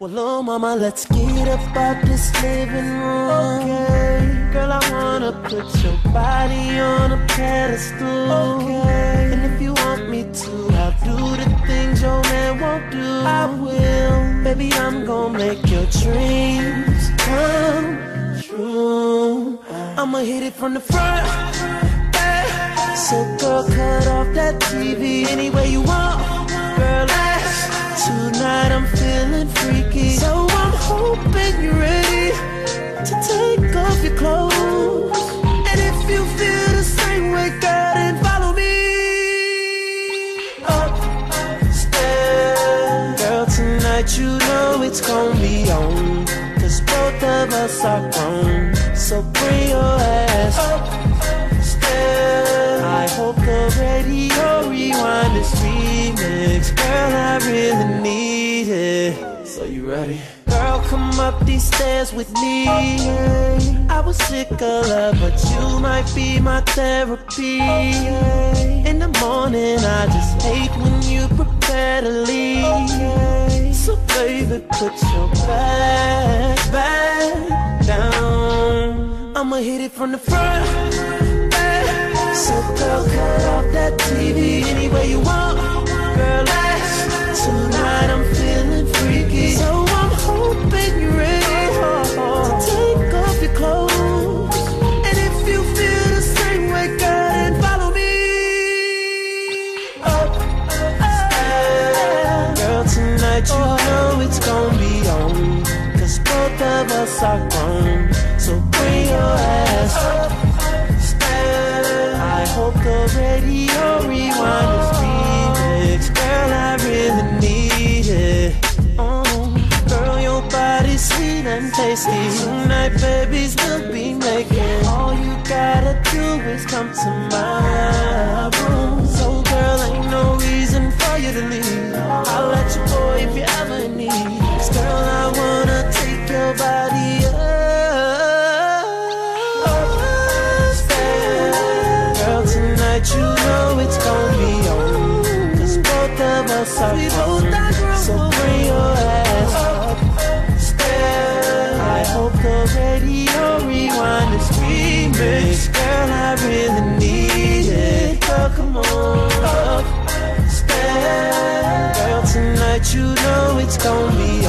Well, little mama, let's get up out this living room. Okay. Girl, I wanna put your body on a pedestal. Okay. And if you want me to, I'll do the things your man won't do. I will. Baby, I'm gonna make your dreams come true. I'ma hit it from the front. So, girl, cut off that TV any way you want. Girl. Tonight I'm freaky. So I'm hoping you're ready to take off your clothes. And if you feel the same way, girl, then follow me upstairs. Girl, tonight you know it's gonna be on. Cause both of us are grown. So bring your ass upstairs. I hope the radio rewind this remix. Girl, ready? Girl, come up these stairs with me. I was sick of love, but you might be my therapy. In the morning, I just hate when you prepare to leave. So baby, put your back, back down. I'ma hit it from the front. Are grown. So bring your ass upstairs. I hope the radio rewind this remix. Girl, I really need it. Oh, girl, your body's sweet and tasty. Tonight, babies are grown. So bring your ass upstairs. I hope the radio rewind this remix. Girl, I really need it. Girl, come on upstairs. Girl, tonight you know it's gonna be.